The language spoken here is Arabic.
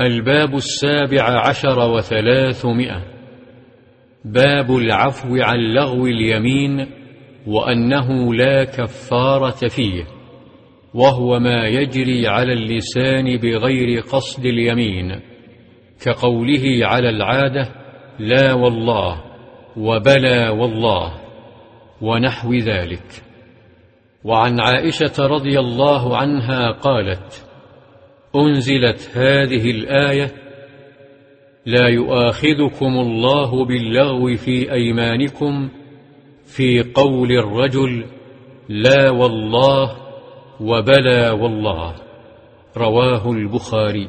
الباب السابع عشر وثلاثمائة. باب العفو عن لغو اليمين وأنه لا كفارة فيه وهو ما يجري على اللسان بغير قصد اليمين كقوله على العادة لا والله وبلى والله ونحو ذلك. وعن عائشة رضي الله عنها قالت أنزلت هذه الآية لا يؤاخذكم الله باللغو في أيمانكم في قول الرجل لا والله وبلى والله. رواه البخاري.